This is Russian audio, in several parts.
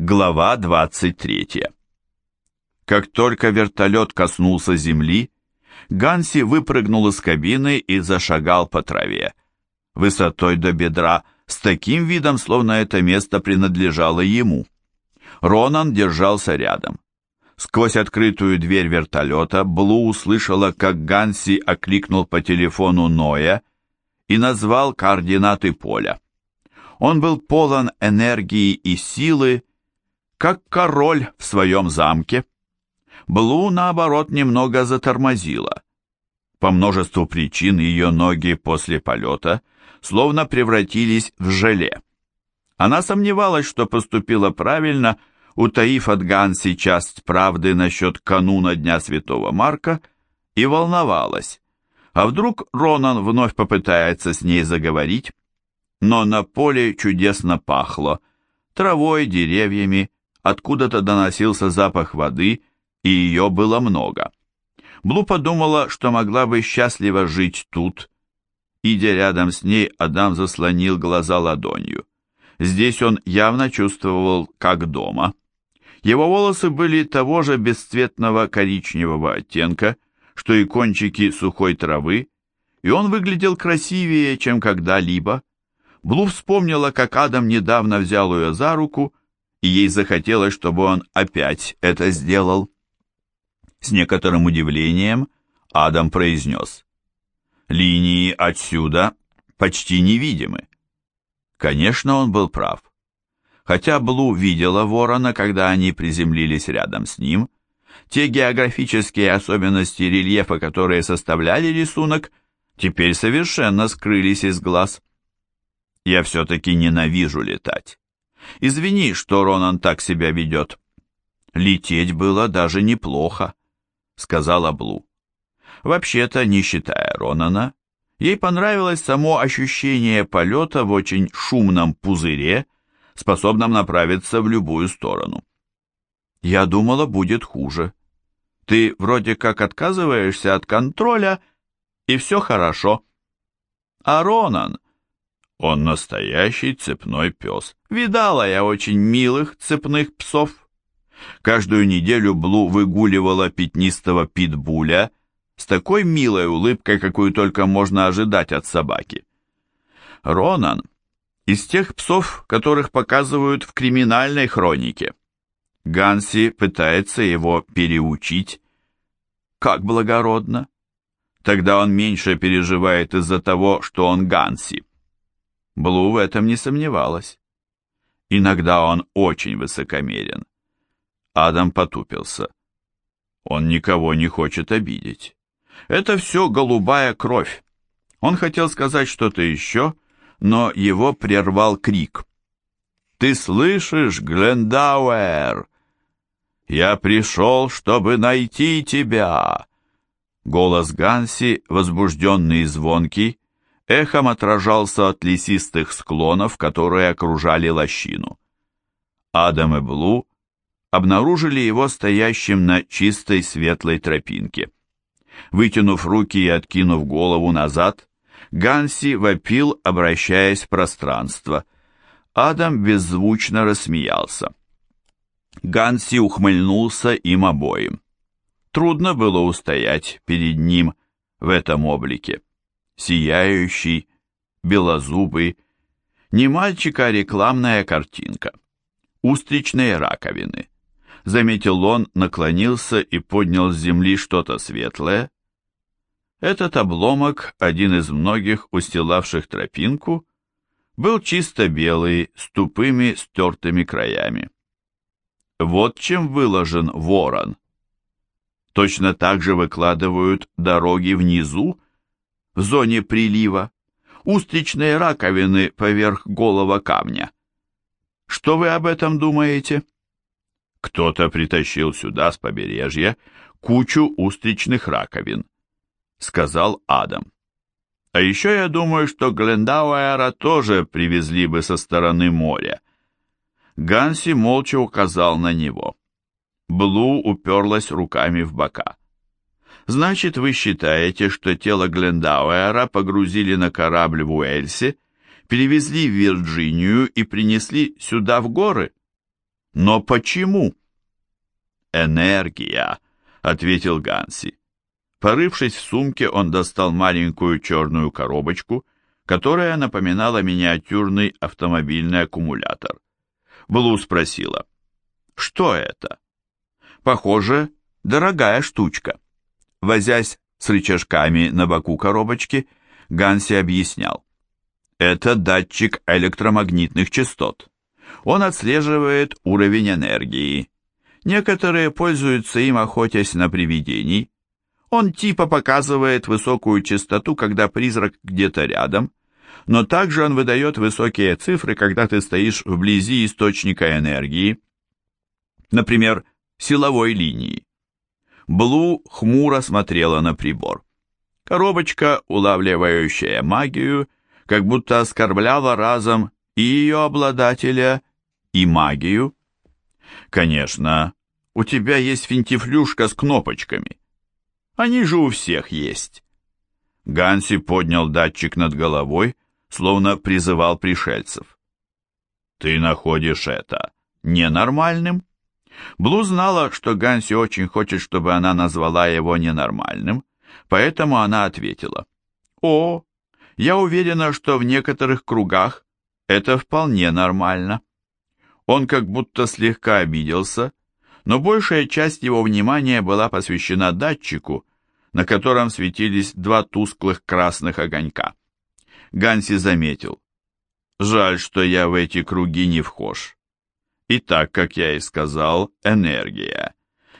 Глава 23. Как только вертолет коснулся земли, Ганси выпрыгнул из кабины и зашагал по траве, высотой до бедра, с таким видом, словно это место принадлежало ему. Ронан держался рядом. Сквозь открытую дверь вертолета Блу услышала, как Ганси окликнул по телефону Ноя и назвал координаты поля. Он был полон энергии и силы, как король в своем замке. Блу, наоборот, немного затормозила. По множеству причин ее ноги после полета словно превратились в желе. Она сомневалась, что поступила правильно, утаив от Ганси часть правды насчет кануна Дня Святого Марка, и волновалась. А вдруг Ронан вновь попытается с ней заговорить? Но на поле чудесно пахло, травой, деревьями, Откуда-то доносился запах воды, и ее было много. Блу подумала, что могла бы счастливо жить тут. Идя рядом с ней, Адам заслонил глаза ладонью. Здесь он явно чувствовал, как дома. Его волосы были того же бесцветного коричневого оттенка, что и кончики сухой травы, и он выглядел красивее, чем когда-либо. Блу вспомнила, как Адам недавно взял ее за руку и ей захотелось, чтобы он опять это сделал. С некоторым удивлением Адам произнес. «Линии отсюда почти невидимы». Конечно, он был прав. Хотя Блу видела ворона, когда они приземлились рядом с ним, те географические особенности рельефа, которые составляли рисунок, теперь совершенно скрылись из глаз. Я все-таки ненавижу летать. Извини, что Ронан так себя ведет. Лететь было даже неплохо, сказала Блу. Вообще-то, не считая Ронана, ей понравилось само ощущение полета в очень шумном пузыре, способном направиться в любую сторону. Я думала, будет хуже. Ты вроде как отказываешься от контроля, и все хорошо. А Ронан он настоящий цепной пес. Видала я очень милых цепных псов. Каждую неделю Блу выгуливала пятнистого питбуля с такой милой улыбкой, какую только можно ожидать от собаки. Ронан из тех псов, которых показывают в криминальной хронике. Ганси пытается его переучить. Как благородно. Тогда он меньше переживает из-за того, что он Ганси. Блу в этом не сомневалась. Иногда он очень высокомерен. Адам потупился. Он никого не хочет обидеть. Это все голубая кровь. Он хотел сказать что-то еще, но его прервал крик. «Ты слышишь, Глендауэр? Я пришел, чтобы найти тебя!» Голос Ганси, возбужденный и звонкий, эхом отражался от лесистых склонов, которые окружали лощину. Адам и Блу обнаружили его стоящим на чистой светлой тропинке. Вытянув руки и откинув голову назад, Ганси вопил, обращаясь в пространство. Адам беззвучно рассмеялся. Ганси ухмыльнулся им обоим. Трудно было устоять перед ним в этом облике сияющий, белозубый, не мальчик, а рекламная картинка. Устричные раковины. Заметил он, наклонился и поднял с земли что-то светлое. Этот обломок, один из многих, устилавших тропинку, был чисто белый, с тупыми стертыми краями. Вот чем выложен ворон. Точно так же выкладывают дороги внизу, в зоне прилива, устричные раковины поверх голого камня. Что вы об этом думаете? Кто-то притащил сюда с побережья кучу устричных раковин, сказал Адам. А еще я думаю, что Глендауэра тоже привезли бы со стороны моря. Ганси молча указал на него. Блу уперлась руками в бока. Значит, вы считаете, что тело Глендауэра погрузили на корабль в Уэльсе, перевезли в Вирджинию и принесли сюда в горы? Но почему? «Энергия», — ответил Ганси. Порывшись в сумке, он достал маленькую черную коробочку, которая напоминала миниатюрный автомобильный аккумулятор. Блу спросила, «Что это?» «Похоже, дорогая штучка». Возясь с рычажками на боку коробочки, Ганси объяснял. Это датчик электромагнитных частот. Он отслеживает уровень энергии. Некоторые пользуются им, охотясь на привидений. Он типа показывает высокую частоту, когда призрак где-то рядом, но также он выдает высокие цифры, когда ты стоишь вблизи источника энергии, например, силовой линии. Блу хмуро смотрела на прибор. Коробочка, улавливающая магию, как будто оскорбляла разом и ее обладателя, и магию. Конечно, у тебя есть финтифлюшка с кнопочками. Они же у всех есть. Ганси поднял датчик над головой, словно призывал пришельцев. Ты находишь это ненормальным? Блу знала, что Ганси очень хочет, чтобы она назвала его ненормальным, поэтому она ответила. «О, я уверена, что в некоторых кругах это вполне нормально». Он как будто слегка обиделся, но большая часть его внимания была посвящена датчику, на котором светились два тусклых красных огонька. Ганси заметил. «Жаль, что я в эти круги не вхож. И так, как я и сказал, энергия.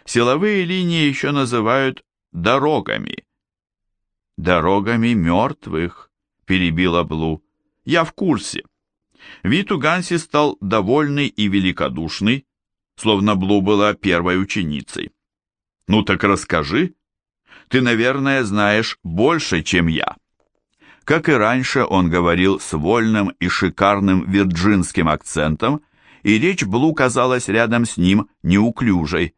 Силовые линии еще называют дорогами. Дорогами мертвых, перебила Блу. Я в курсе. Вид у Ганси стал довольный и великодушный, словно Блу была первой ученицей. «Ну так расскажи. Ты, наверное, знаешь больше, чем я». Как и раньше, он говорил с вольным и шикарным вирджинским акцентом, и речь Блу казалась рядом с ним неуклюжей.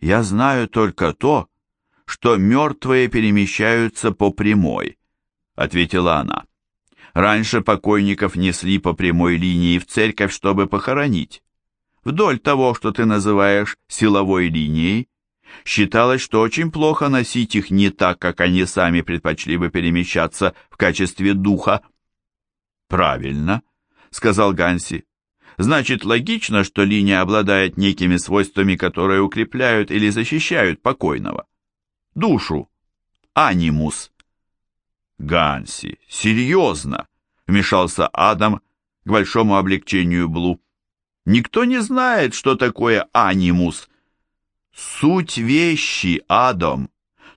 «Я знаю только то, что мертвые перемещаются по прямой», — ответила она. «Раньше покойников несли по прямой линии в церковь, чтобы похоронить. Вдоль того, что ты называешь силовой линией, считалось, что очень плохо носить их не так, как они сами предпочли бы перемещаться в качестве духа». «Правильно», — сказал Ганси. Значит, логично, что линия обладает некими свойствами, которые укрепляют или защищают покойного. Душу. Анимус. Ганси, серьезно, вмешался Адам к большому облегчению Блу. Никто не знает, что такое анимус. Суть вещи, Адам.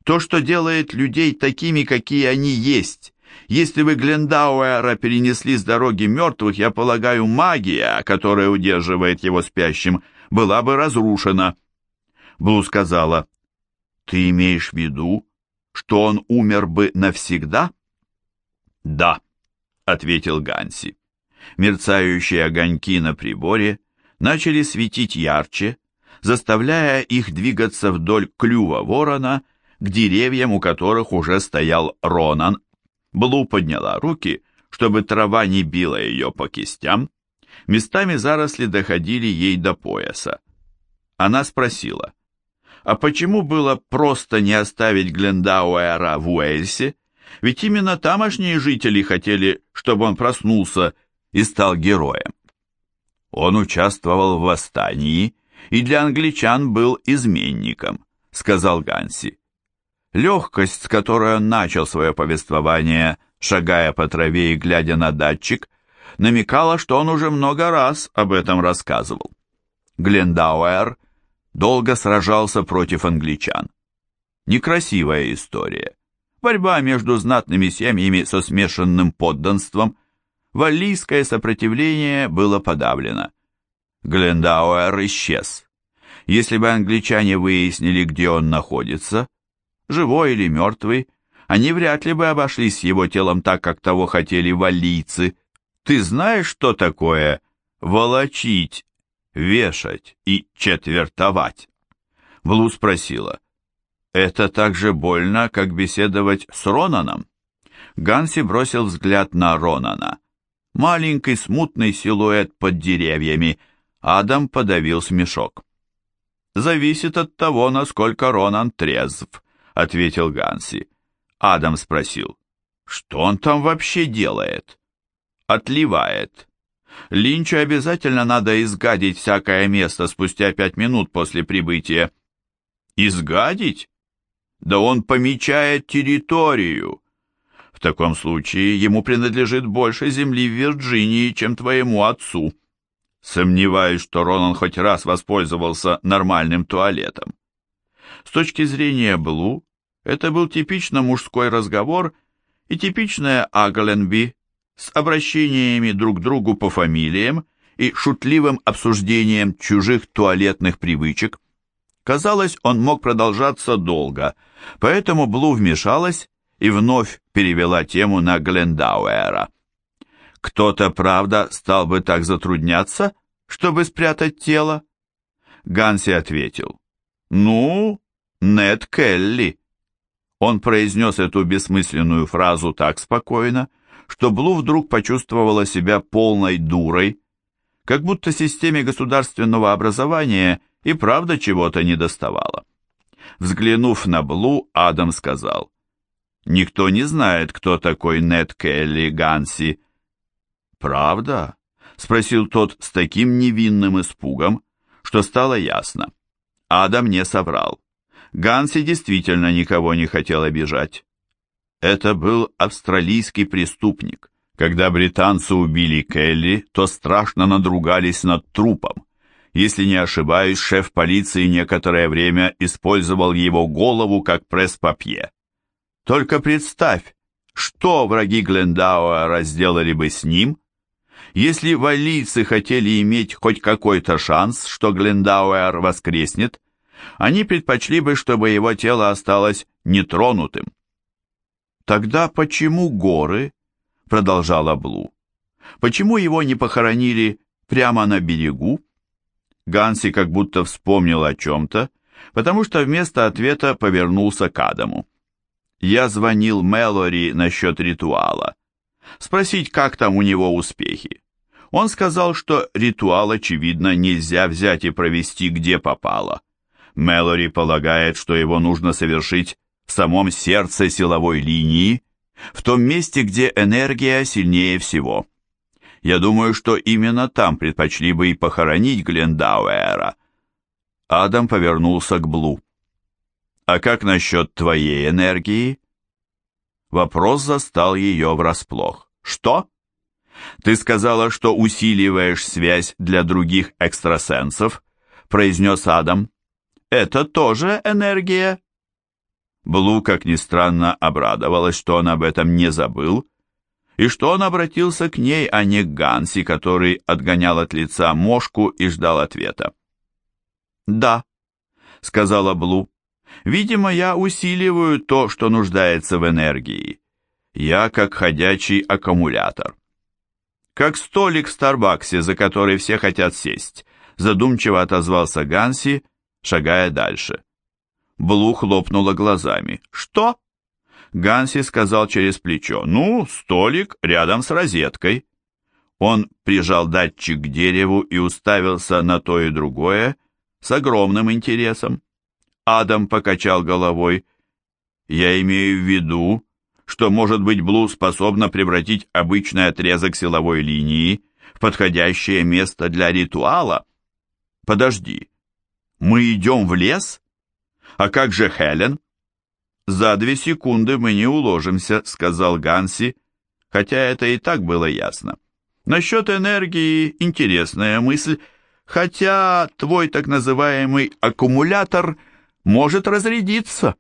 То, что делает людей такими, какие они есть. Если вы Глендауэра перенесли с дороги мертвых, я полагаю, магия, которая удерживает его спящим, была бы разрушена. Блу сказала, ты имеешь в виду, что он умер бы навсегда? Да, ответил Ганси. Мерцающие огоньки на приборе начали светить ярче, заставляя их двигаться вдоль клюва ворона к деревьям, у которых уже стоял Ронан Блу подняла руки, чтобы трава не била ее по кистям. Местами заросли доходили ей до пояса. Она спросила, а почему было просто не оставить Глендауэра в Уэльсе? Ведь именно тамошние жители хотели, чтобы он проснулся и стал героем. Он участвовал в восстании и для англичан был изменником, сказал Ганси. Легкость, с которой он начал свое повествование, шагая по траве и глядя на датчик, намекала, что он уже много раз об этом рассказывал. Глендауэр долго сражался против англичан. Некрасивая история. Борьба между знатными семьями со смешанным подданством. Валлийское сопротивление было подавлено. Глендауэр исчез. Если бы англичане выяснили, где он находится, живой или мертвый, они вряд ли бы обошлись с его телом так, как того хотели валийцы. Ты знаешь, что такое волочить, вешать и четвертовать? Блу спросила. Это так же больно, как беседовать с Ронаном? Ганси бросил взгляд на Ронана. Маленький смутный силуэт под деревьями, Адам подавил смешок. «Зависит от того, насколько Ронан трезв», — ответил Ганси. Адам спросил, «Что он там вообще делает?» «Отливает. Линчу обязательно надо изгадить всякое место спустя пять минут после прибытия». «Изгадить? Да он помечает территорию!» В таком случае ему принадлежит больше земли в Вирджинии, чем твоему отцу. Сомневаюсь, что Ронан хоть раз воспользовался нормальным туалетом. С точки зрения Блу, это был типично мужской разговор и типичная Агленби с обращениями друг к другу по фамилиям и шутливым обсуждением чужих туалетных привычек. Казалось, он мог продолжаться долго, поэтому Блу вмешалась и вновь перевела тему на Глендауэра. Кто-то, правда, стал бы так затрудняться, чтобы спрятать тело? Ганси ответил. Ну, Нед Келли. Он произнес эту бессмысленную фразу так спокойно, что Блу вдруг почувствовала себя полной дурой, как будто системе государственного образования и правда чего-то не доставало. Взглянув на Блу, Адам сказал, «Никто не знает, кто такой Нед Келли Ганси, «Правда?» — спросил тот с таким невинным испугом, что стало ясно. Адам не соврал. Ганси действительно никого не хотел обижать. Это был австралийский преступник. Когда британцы убили Келли, то страшно надругались над трупом. Если не ошибаюсь, шеф полиции некоторое время использовал его голову как пресс-папье. Только представь, что враги Глендауэра сделали бы с ним, если валийцы хотели иметь хоть какой-то шанс, что Глендауэр воскреснет, они предпочли бы, чтобы его тело осталось нетронутым. «Тогда почему горы?» — продолжала Блу. «Почему его не похоронили прямо на берегу?» Ганси как будто вспомнил о чем-то, потому что вместо ответа повернулся к Адаму. «Я звонил Мэлори насчет ритуала спросить, как там у него успехи. Он сказал, что ритуал, очевидно, нельзя взять и провести где попало. Мэлори полагает, что его нужно совершить в самом сердце силовой линии, в том месте, где энергия сильнее всего. Я думаю, что именно там предпочли бы и похоронить Глендауэра. Адам повернулся к Блу. «А как насчет твоей энергии?» Вопрос застал ее врасплох. «Что?» «Ты сказала, что усиливаешь связь для других экстрасенсов», произнес Адам. «Это тоже энергия?» Блу, как ни странно, обрадовалась, что он об этом не забыл, и что он обратился к ней, а не к Ганси, который отгонял от лица мошку и ждал ответа. «Да», — сказала Блу, — «видимо, я усиливаю то, что нуждается в энергии. Я как ходячий аккумулятор. Как столик в Старбаксе, за который все хотят сесть, задумчиво отозвался Ганси, шагая дальше. Блу хлопнула глазами. «Что?» Ганси сказал через плечо. «Ну, столик рядом с розеткой». Он прижал датчик к дереву и уставился на то и другое с огромным интересом. Адам покачал головой. «Я имею в виду, что, может быть, Блу способна превратить обычный отрезок силовой линии в подходящее место для ритуала? Подожди, мы идем в лес? А как же Хелен? За две секунды мы не уложимся, сказал Ганси, хотя это и так было ясно. Насчет энергии интересная мысль, хотя твой так называемый аккумулятор может разрядиться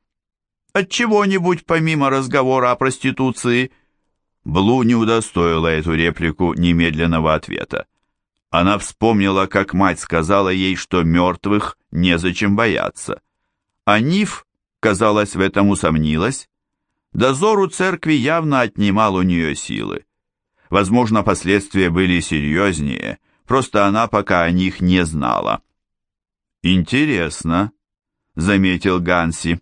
от чего-нибудь помимо разговора о проституции. Блу не удостоила эту реплику немедленного ответа. Она вспомнила, как мать сказала ей, что мертвых незачем бояться. А Ниф, казалось, в этом усомнилась. Дозор у церкви явно отнимал у нее силы. Возможно, последствия были серьезнее, просто она пока о них не знала. «Интересно», — заметил Ганси.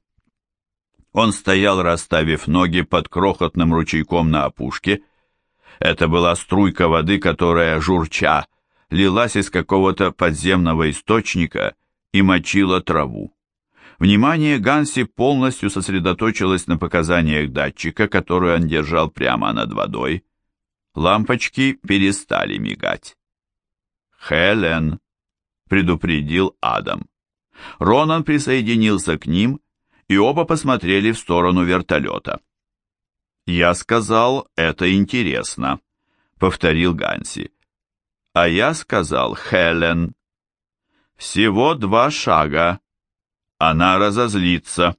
Он стоял, расставив ноги под крохотным ручейком на опушке. Это была струйка воды, которая, журча, лилась из какого-то подземного источника и мочила траву. Внимание Ганси полностью сосредоточилось на показаниях датчика, который он держал прямо над водой. Лампочки перестали мигать. «Хелен», — предупредил Адам. Ронан присоединился к ним, и оба посмотрели в сторону вертолета. «Я сказал, это интересно», — повторил Ганси. «А я сказал, Хелен». «Всего два шага. Она разозлится».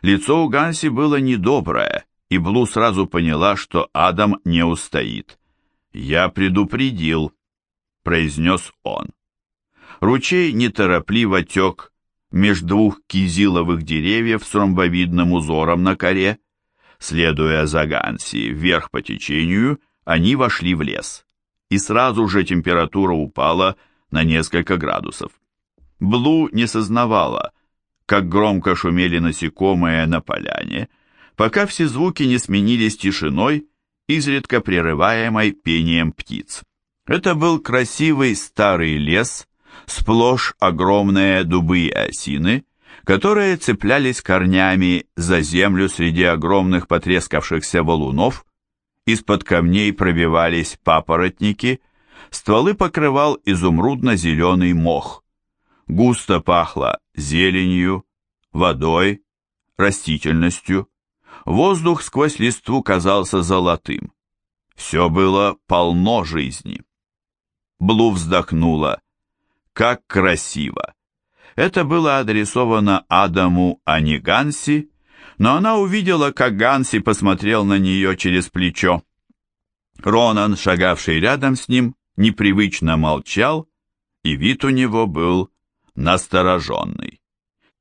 Лицо у Ганси было недоброе, и Блу сразу поняла, что Адам не устоит. «Я предупредил», — произнес он. Ручей неторопливо тек между двух кизиловых деревьев с ромбовидным узором на коре. Следуя за Ганси вверх по течению, они вошли в лес. И сразу же температура упала на несколько градусов. Блу не сознавала, как громко шумели насекомые на поляне, пока все звуки не сменились тишиной, изредка прерываемой пением птиц. Это был красивый старый лес, сплошь огромные дубы и осины, которые цеплялись корнями за землю среди огромных потрескавшихся валунов, из-под камней пробивались папоротники, стволы покрывал изумрудно-зеленый мох. Густо пахло зеленью, водой, растительностью. Воздух сквозь листву казался золотым. Все было полно жизни. Блу вздохнула. Как красиво! Это было адресовано Адаму, а не Ганси, но она увидела, как Ганси посмотрел на нее через плечо. Ронан, шагавший рядом с ним, непривычно молчал, и вид у него был настороженный.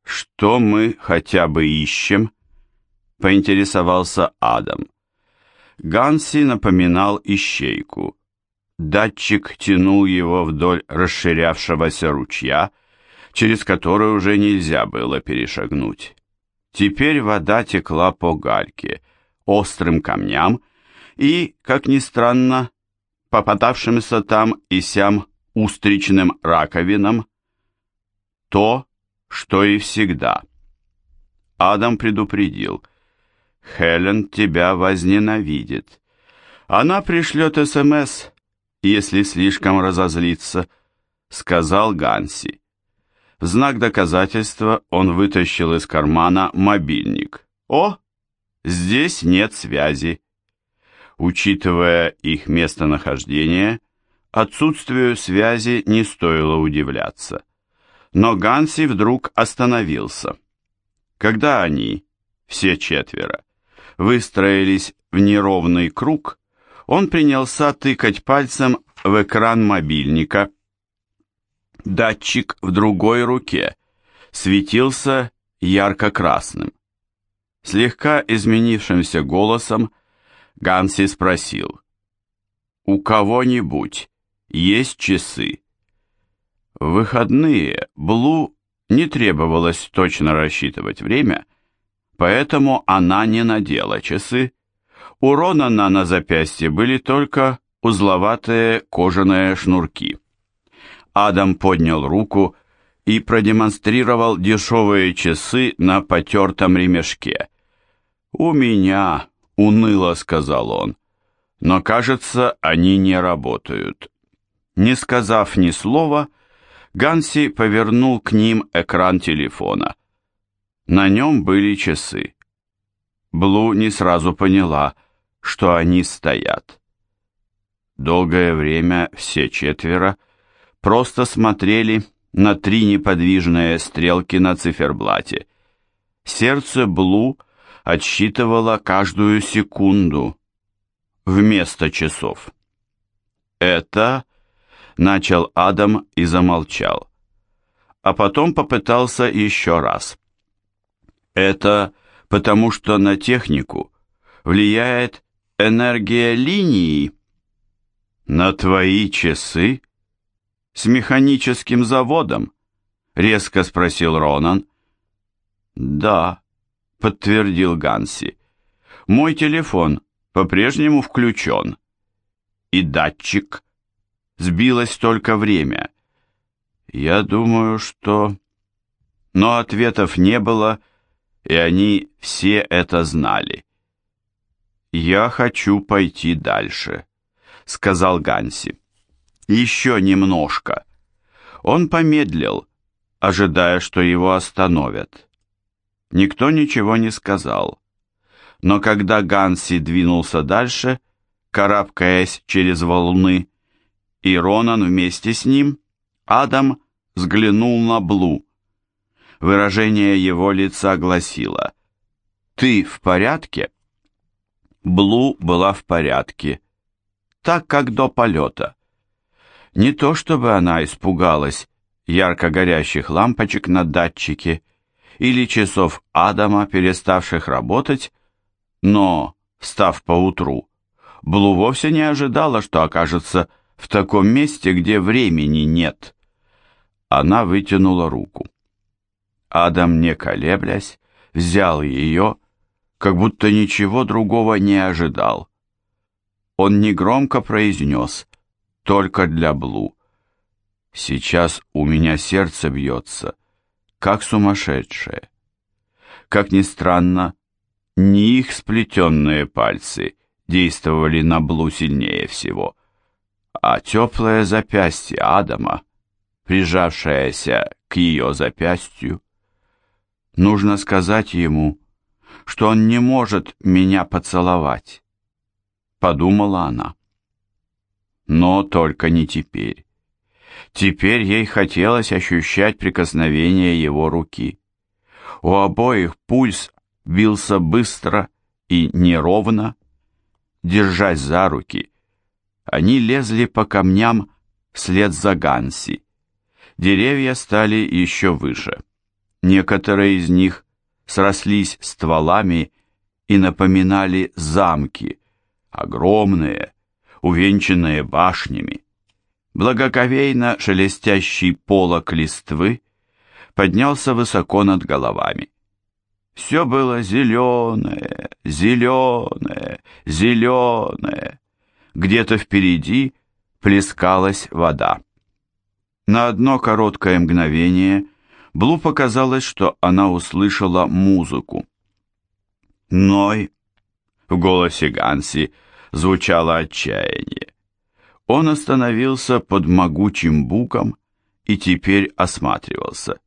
«Что мы хотя бы ищем?» — поинтересовался Адам. Ганси напоминал ищейку. Датчик тянул его вдоль расширявшегося ручья, через который уже нельзя было перешагнуть. Теперь вода текла по гальке, острым камням и, как ни странно, попадавшимся там и сям устричным раковинам. То, что и всегда. Адам предупредил. «Хелен тебя возненавидит. Она пришлет СМС, если слишком разозлится», — сказал Ганси. В знак доказательства он вытащил из кармана мобильник. «О, здесь нет связи». Учитывая их местонахождение, отсутствию связи не стоило удивляться. Но Ганси вдруг остановился. Когда они, все четверо, выстроились в неровный круг, он принялся тыкать пальцем в экран мобильника – Датчик в другой руке светился ярко-красным. Слегка изменившимся голосом Ганси спросил, «У кого-нибудь есть часы?» В выходные Блу не требовалось точно рассчитывать время, поэтому она не надела часы. У Ронана на запястье были только узловатые кожаные шнурки. Адам поднял руку и продемонстрировал дешевые часы на потертом ремешке. «У меня», — уныло сказал он, — «но, кажется, они не работают». Не сказав ни слова, Ганси повернул к ним экран телефона. На нем были часы. Блу не сразу поняла, что они стоят. Долгое время все четверо просто смотрели на три неподвижные стрелки на циферблате. Сердце Блу отсчитывало каждую секунду вместо часов. «Это...» — начал Адам и замолчал. А потом попытался еще раз. «Это потому что на технику влияет энергия линии?» «На твои часы?» С механическим заводом?» — резко спросил Ронан. «Да», — подтвердил Ганси. «Мой телефон по-прежнему включен. И датчик. Сбилось только время. Я думаю, что... Но ответов не было, и они все это знали. «Я хочу пойти дальше», — сказал Ганси. «Еще немножко». Он помедлил, ожидая, что его остановят. Никто ничего не сказал. Но когда Ганси двинулся дальше, карабкаясь через волны, и Ронан вместе с ним, Адам взглянул на Блу. Выражение его лица гласило «Ты в порядке?» Блу была в порядке, так как до полета. Не то чтобы она испугалась ярко горящих лампочек на датчике или часов Адама, переставших работать, но, встав поутру, Блу вовсе не ожидала, что окажется в таком месте, где времени нет. Она вытянула руку. Адам, не колеблясь, взял ее, как будто ничего другого не ожидал. Он негромко произнес, только для Блу. Сейчас у меня сердце бьется, как сумасшедшее. Как ни странно, не их сплетенные пальцы действовали на Блу сильнее всего, а теплое запястье Адама, прижавшееся к ее запястью. Нужно сказать ему, что он не может меня поцеловать, подумала она. Но только не теперь. Теперь ей хотелось ощущать прикосновение его руки. У обоих пульс бился быстро и неровно. Держась за руки, они лезли по камням вслед за Ганси. Деревья стали еще выше. Некоторые из них срослись стволами и напоминали замки, огромные, увенчанные башнями благоговейно шелестящий полок листвы поднялся высоко над головами. Все было зеленое, зеленое, зеленое. Где-то впереди плескалась вода. На одно короткое мгновение Блу показалось, что она услышала музыку. «Ной!» — в голосе Ганси звучало отчаяние. Он остановился под могучим буком и теперь осматривался.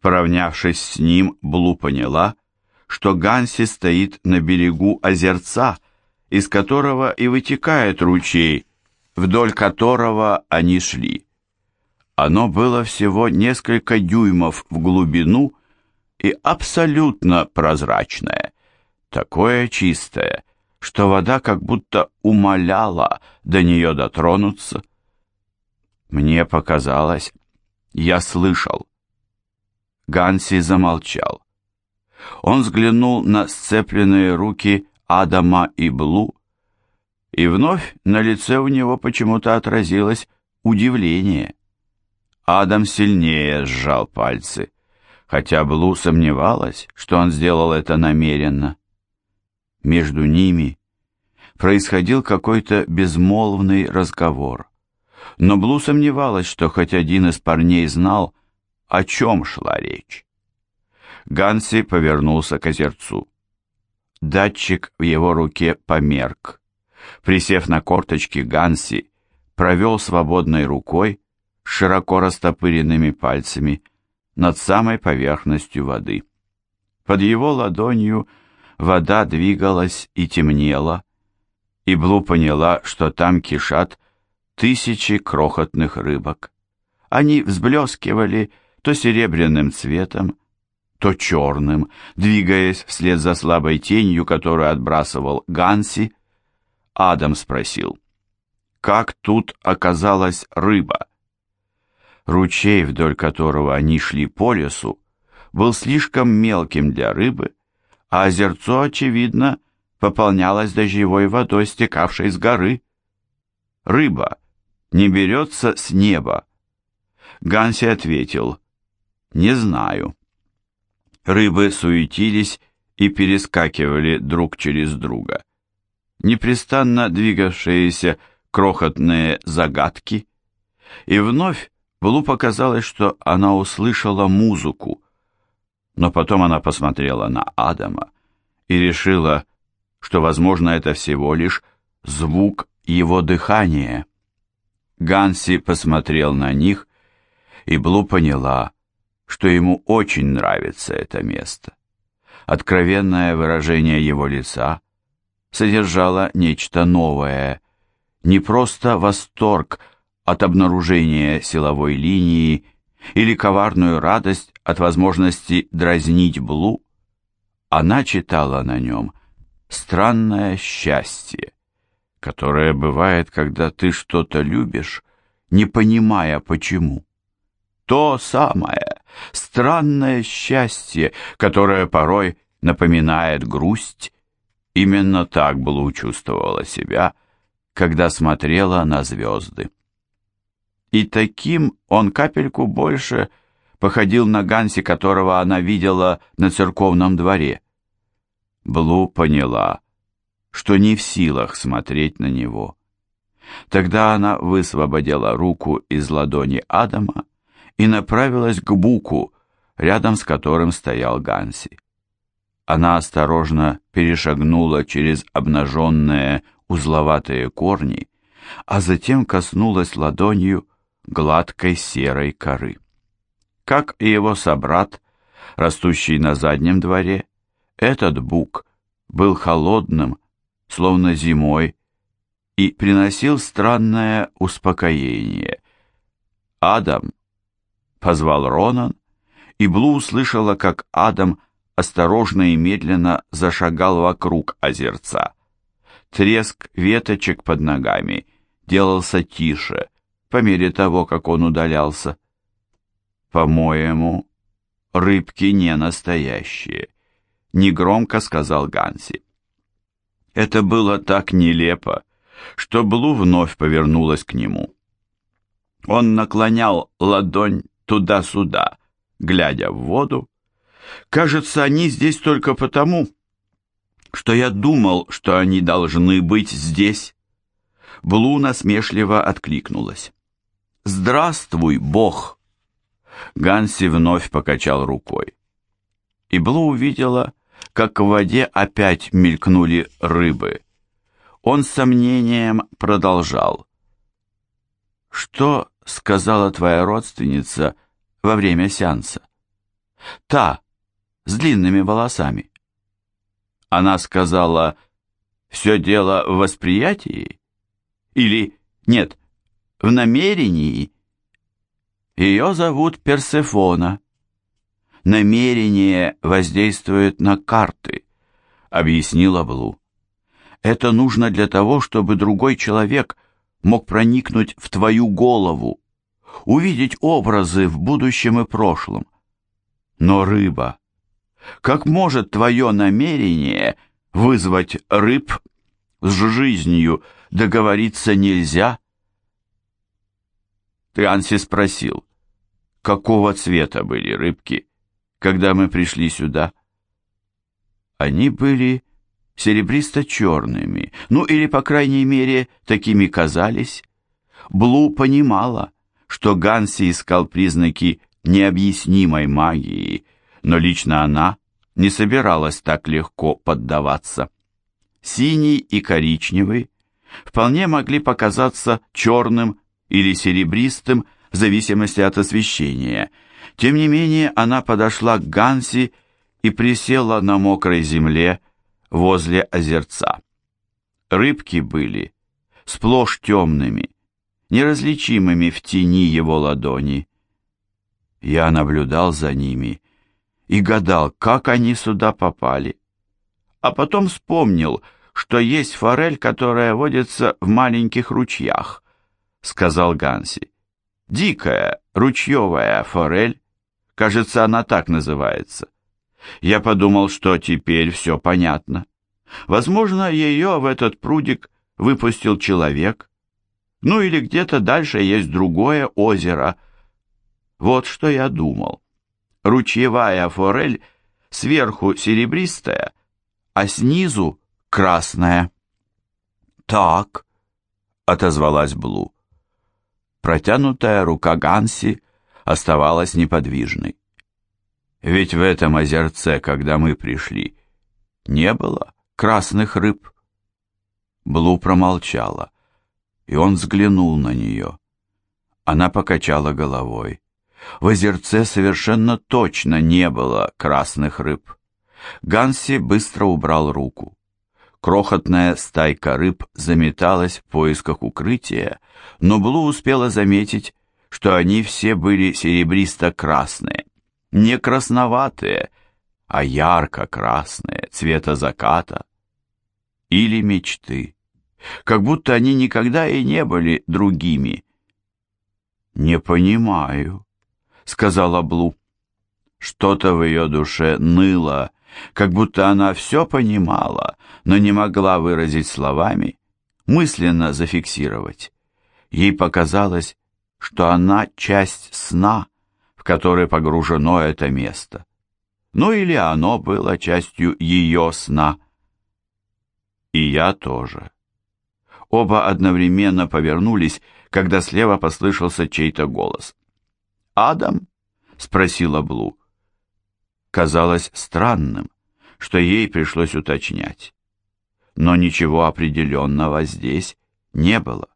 Поравнявшись с ним, Блу поняла, что Ганси стоит на берегу озерца, из которого и вытекает ручей, вдоль которого они шли. Оно было всего несколько дюймов в глубину и абсолютно прозрачное, такое чистое, что вода как будто умоляла до нее дотронуться. Мне показалось, я слышал. Ганси замолчал. Он взглянул на сцепленные руки Адама и Блу, и вновь на лице у него почему-то отразилось удивление. Адам сильнее сжал пальцы, хотя Блу сомневалась, что он сделал это намеренно. Между ними происходил какой-то безмолвный разговор. Но Блу сомневалась, что хоть один из парней знал, о чем шла речь. Ганси повернулся к озерцу. Датчик в его руке померк. Присев на корточки, Ганси провел свободной рукой, широко растопыренными пальцами, над самой поверхностью воды. Под его ладонью вода двигалась и темнела, и Блу поняла, что там кишат тысячи крохотных рыбок. Они взблескивали то серебряным цветом, то черным, двигаясь вслед за слабой тенью, которую отбрасывал Ганси. Адам спросил, как тут оказалась рыба? Ручей, вдоль которого они шли по лесу, был слишком мелким для рыбы, а озерцо, очевидно, пополнялось дождевой водой, стекавшей с горы. Рыба не берется с неба. Ганси ответил, не знаю. Рыбы суетились и перескакивали друг через друга. Непрестанно двигавшиеся крохотные загадки, и вновь Блу показалось, что она услышала музыку, но потом она посмотрела на Адама и решила, что, возможно, это всего лишь звук его дыхания. Ганси посмотрел на них, и Блу поняла, что ему очень нравится это место. Откровенное выражение его лица содержало нечто новое, не просто восторг от обнаружения силовой линии или коварную радость от возможности дразнить Блу, она читала на нем странное счастье, которое бывает, когда ты что-то любишь, не понимая почему. То самое странное счастье, которое порой напоминает грусть, именно так Блу чувствовала себя, когда смотрела на звезды. И таким он капельку больше походил на Ганси, которого она видела на церковном дворе. Блу поняла, что не в силах смотреть на него. Тогда она высвободила руку из ладони Адама и направилась к буку, рядом с которым стоял Ганси. Она осторожно перешагнула через обнаженные узловатые корни, а затем коснулась ладонью гладкой серой коры. Как и его собрат, растущий на заднем дворе, этот бук был холодным, словно зимой, и приносил странное успокоение. «Адам!» — позвал Ронан, и Блу услышала, как Адам осторожно и медленно зашагал вокруг озерца. Треск веточек под ногами делался тише, по мере того, как он удалялся. «По-моему, рыбки не настоящие», — негромко сказал Ганси. Это было так нелепо, что Блу вновь повернулась к нему. Он наклонял ладонь туда-сюда, глядя в воду. Кажется, они здесь только потому, что я думал, что они должны быть здесь. Блу насмешливо откликнулась. «Здравствуй, Бог!» Ганси вновь покачал рукой. И Блу увидела, как в воде опять мелькнули рыбы. Он с сомнением продолжал. «Что сказала твоя родственница во время сеанса. Та, с длинными волосами. Она сказала, все дело в восприятии? Или, нет, в намерении? Ее зовут Персефона. Намерение воздействует на карты, объяснила Блу. Это нужно для того, чтобы другой человек мог проникнуть в твою голову, увидеть образы в будущем и прошлом. Но рыба, как может твое намерение вызвать рыб с жизнью, договориться нельзя? Трианси спросил, какого цвета были рыбки, когда мы пришли сюда? Они были серебристо-черными, ну или, по крайней мере, такими казались. Блу понимала, что Ганси искал признаки необъяснимой магии, но лично она не собиралась так легко поддаваться. Синий и коричневый вполне могли показаться черным или серебристым в зависимости от освещения. Тем не менее, она подошла к Ганси и присела на мокрой земле возле озерца. Рыбки были сплошь темными, неразличимыми в тени его ладони. Я наблюдал за ними и гадал, как они сюда попали. А потом вспомнил, что есть форель, которая водится в маленьких ручьях, сказал Ганси. Дикая, ручьевая форель, кажется, она так называется. Я подумал, что теперь все понятно. Возможно, ее в этот прудик выпустил человек, ну или где-то дальше есть другое озеро. Вот что я думал. Ручьевая форель сверху серебристая, а снизу красная. Так, отозвалась Блу. Протянутая рука Ганси оставалась неподвижной. Ведь в этом озерце, когда мы пришли, не было красных рыб. Блу промолчала, и он взглянул на нее. Она покачала головой. В озерце совершенно точно не было красных рыб. Ганси быстро убрал руку. Крохотная стайка рыб заметалась в поисках укрытия, но Блу успела заметить, что они все были серебристо-красные. Не красноватые, а ярко-красные, цвета заката. Или мечты. Как будто они никогда и не были другими. «Не понимаю», — сказала Блу. Что-то в ее душе ныло, как будто она все понимала, но не могла выразить словами, мысленно зафиксировать. Ей показалось, что она часть сна, в который погружено это место. Ну или оно было частью ее сна. И я тоже. Оба одновременно повернулись, когда слева послышался чей-то голос. «Адам?» — спросила Блу. Казалось странным, что ей пришлось уточнять. Но ничего определенного здесь не было.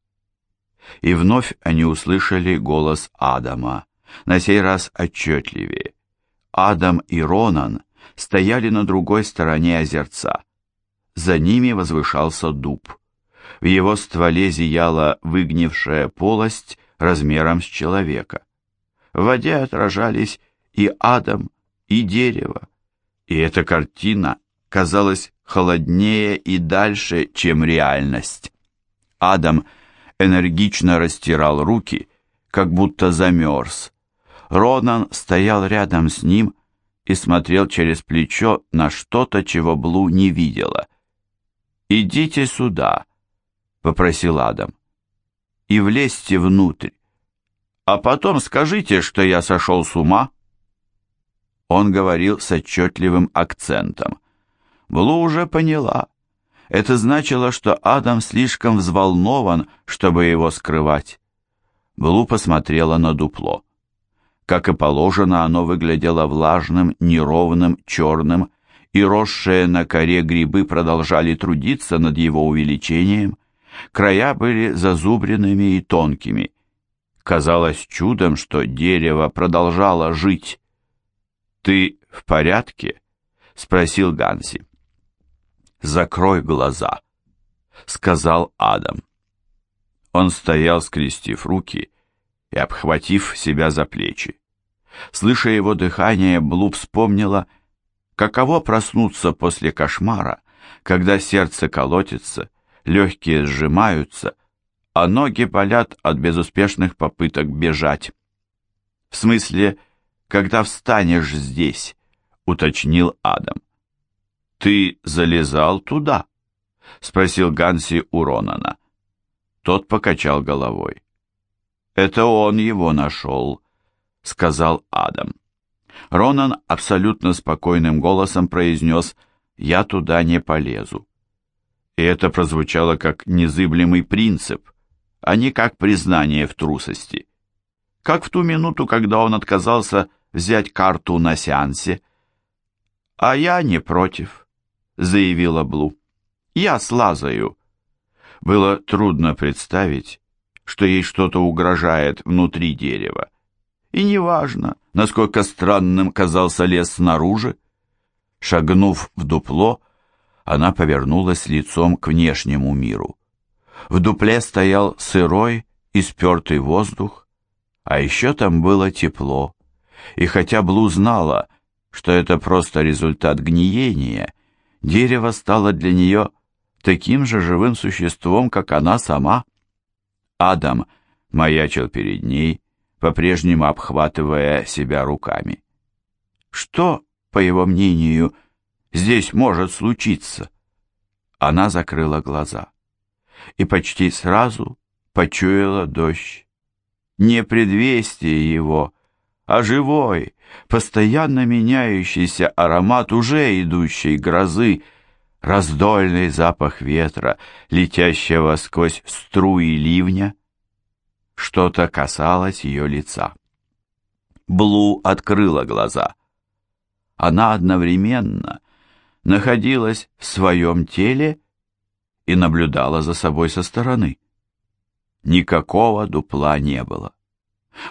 И вновь они услышали голос Адама, на сей раз отчетливее. Адам и Ронан стояли на другой стороне озерца. За ними возвышался дуб. В его стволе зияла выгнившая полость размером с человека. В воде отражались и Адам, и дерево, и эта картина казалась холоднее и дальше, чем реальность. Адам энергично растирал руки, как будто замерз. Ронан стоял рядом с ним и смотрел через плечо на что-то, чего Блу не видела. «Идите сюда», — попросил Адам, — «и влезьте внутрь. А потом скажите, что я сошел с ума». Он говорил с отчетливым акцентом. Блу уже поняла. Это значило, что Адам слишком взволнован, чтобы его скрывать. Блу посмотрела на дупло. Как и положено, оно выглядело влажным, неровным, черным, и росшие на коре грибы продолжали трудиться над его увеличением. Края были зазубренными и тонкими. Казалось чудом, что дерево продолжало жить. «Ты в порядке?» — спросил Ганси. «Закрой глаза», — сказал Адам. Он стоял, скрестив руки и обхватив себя за плечи. Слыша его дыхание, Блу вспомнила, каково проснуться после кошмара, когда сердце колотится, легкие сжимаются, а ноги болят от безуспешных попыток бежать. В смысле, когда встанешь здесь», — уточнил Адам. «Ты залезал туда?» — спросил Ганси у Ронана. Тот покачал головой. «Это он его нашел», — сказал Адам. Ронан абсолютно спокойным голосом произнес «Я туда не полезу». И это прозвучало как незыблемый принцип, а не как признание в трусости. Как в ту минуту, когда он отказался взять карту на сеансе. «А я не против», — заявила Блу. «Я слазаю». Было трудно представить, что ей что-то угрожает внутри дерева. И неважно, насколько странным казался лес снаружи. Шагнув в дупло, она повернулась лицом к внешнему миру. В дупле стоял сырой и спертый воздух, а еще там было тепло, и хотя Блу знала, что это просто результат гниения, дерево стало для нее таким же живым существом, как она сама. Адам маячил перед ней, по-прежнему обхватывая себя руками. Что, по его мнению, здесь может случиться? Она закрыла глаза и почти сразу почуяла дождь. Не предвестие его, а живой, постоянно меняющийся аромат уже идущей грозы, раздольный запах ветра, летящего сквозь струи ливня. Что-то касалось ее лица. Блу открыла глаза. Она одновременно находилась в своем теле и наблюдала за собой со стороны. Никакого дупла не было.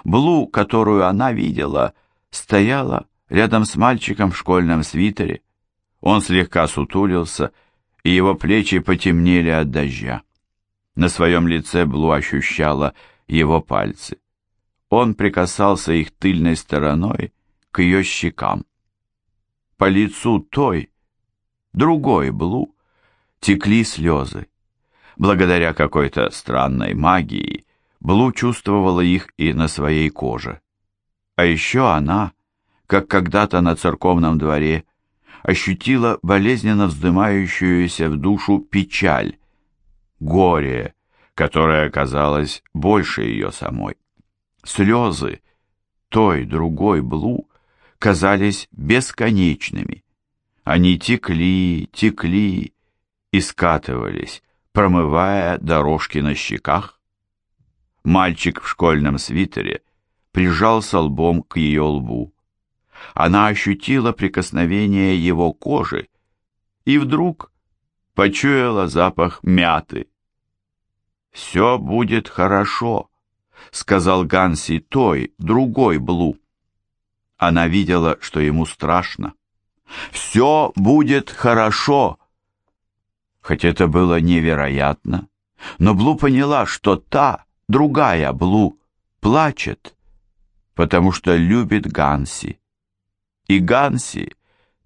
Блу, которую она видела, стояла рядом с мальчиком в школьном свитере. Он слегка сутулился, и его плечи потемнели от дождя. На своем лице Блу ощущала его пальцы. Он прикасался их тыльной стороной к ее щекам. По лицу той, другой Блу, текли слезы. Благодаря какой-то странной магии Блу чувствовала их и на своей коже. А еще она, как когда-то на церковном дворе, ощутила болезненно вздымающуюся в душу печаль, горе, которое оказалось больше ее самой. Слезы той, другой Блу казались бесконечными. Они текли, текли и скатывались, промывая дорожки на щеках. Мальчик в школьном свитере прижался лбом к ее лбу. Она ощутила прикосновение его кожи и вдруг почуяла запах мяты. «Все будет хорошо», — сказал Ганси той, другой Блу. Она видела, что ему страшно. «Все будет хорошо!» Хоть это было невероятно, но Блу поняла, что та, другая Блу, плачет, потому что любит Ганси. И Ганси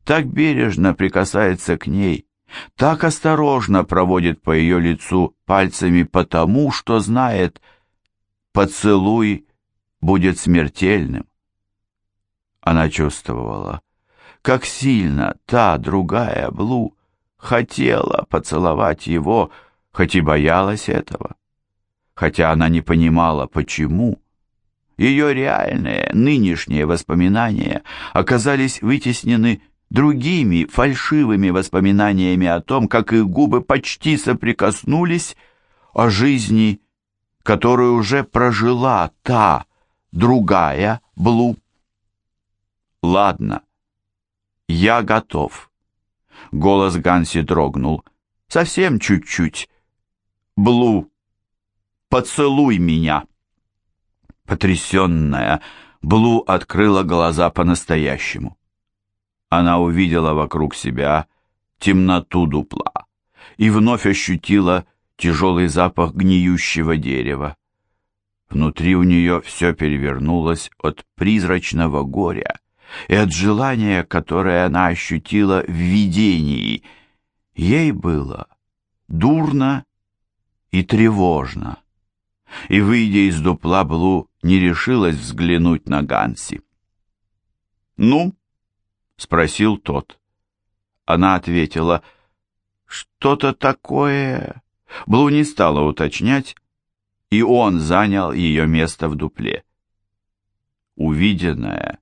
так бережно прикасается к ней, так осторожно проводит по ее лицу пальцами потому, что знает, поцелуй будет смертельным. Она чувствовала, как сильно та другая Блу хотела поцеловать его, хоть и боялась этого. Хотя она не понимала, почему. Ее реальные, нынешние воспоминания оказались вытеснены другими фальшивыми воспоминаниями о том, как их губы почти соприкоснулись о жизни, которую уже прожила та, другая Блу. Ладно, я готов. Голос Ганси дрогнул. Совсем чуть-чуть. Блу, поцелуй меня. Потрясенная, Блу открыла глаза по-настоящему. Она увидела вокруг себя темноту дупла и вновь ощутила тяжелый запах гниющего дерева. Внутри у нее все перевернулось от призрачного горя и от желания, которое она ощутила в видении. Ей было дурно и тревожно. И, выйдя из дупла, Блу не решилась взглянуть на Ганси. «Ну?» — спросил тот. Она ответила, «Что-то такое...» Блу не стала уточнять, и он занял ее место в дупле. Увиденное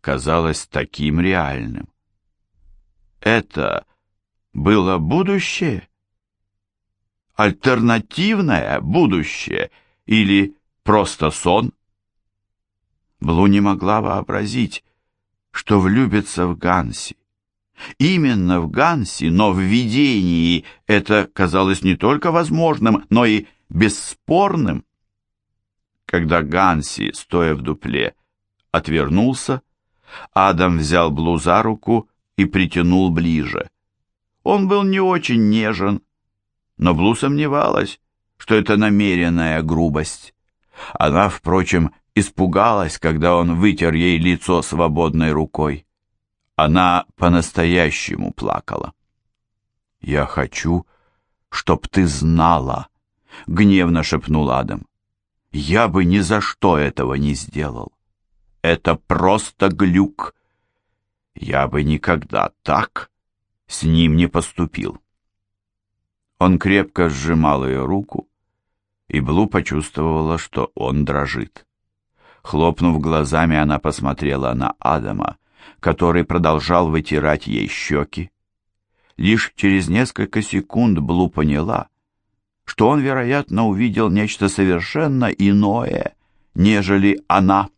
казалось таким реальным. Это было будущее? Альтернативное будущее или просто сон? Блу не могла вообразить, что влюбится в Ганси. Именно в Ганси, но в видении это казалось не только возможным, но и бесспорным. Когда Ганси, стоя в дупле, отвернулся, Адам взял Блу за руку и притянул ближе. Он был не очень нежен, но Блу сомневалась, что это намеренная грубость. Она, впрочем, испугалась, когда он вытер ей лицо свободной рукой. Она по-настоящему плакала. «Я хочу, чтоб ты знала», — гневно шепнул Адам. «Я бы ни за что этого не сделал. Это просто глюк. Я бы никогда так с ним не поступил. Он крепко сжимал ее руку, и Блу почувствовала, что он дрожит. Хлопнув глазами, она посмотрела на Адама, который продолжал вытирать ей щеки. Лишь через несколько секунд Блу поняла, что он, вероятно, увидел нечто совершенно иное, нежели она.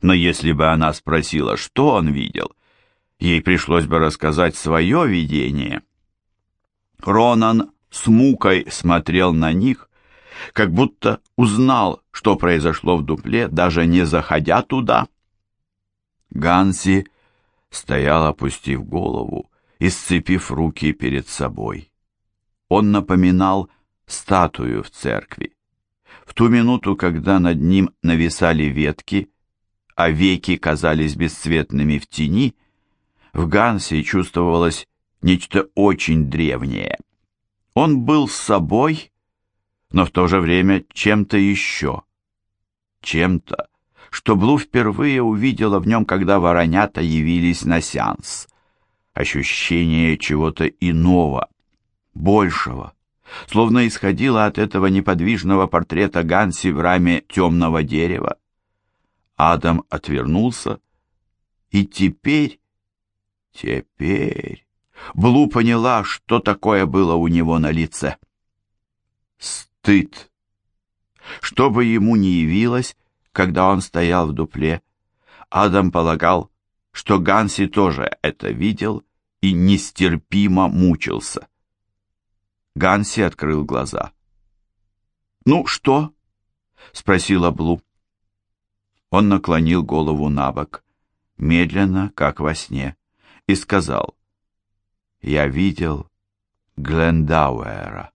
Но если бы она спросила, что он видел, ей пришлось бы рассказать свое видение. Ронан с мукой смотрел на них, как будто узнал, что произошло в дупле, даже не заходя туда. Ганси стоял, опустив голову и сцепив руки перед собой. Он напоминал статую в церкви. В ту минуту, когда над ним нависали ветки, а веки казались бесцветными в тени, в Гансе чувствовалось нечто очень древнее. Он был с собой, но в то же время чем-то еще. Чем-то, что Блу впервые увидела в нем, когда воронята явились на сеанс. Ощущение чего-то иного, большего, словно исходило от этого неподвижного портрета Ганси в раме темного дерева. Адам отвернулся, и теперь, теперь Блу поняла, что такое было у него на лице. Стыд. Что бы ему ни явилось, когда он стоял в дупле, Адам полагал, что Ганси тоже это видел и нестерпимо мучился. Ганси открыл глаза. «Ну что?» — спросила Блу. Он наклонил голову на бок, медленно, как во сне, и сказал, «Я видел Глендауэра».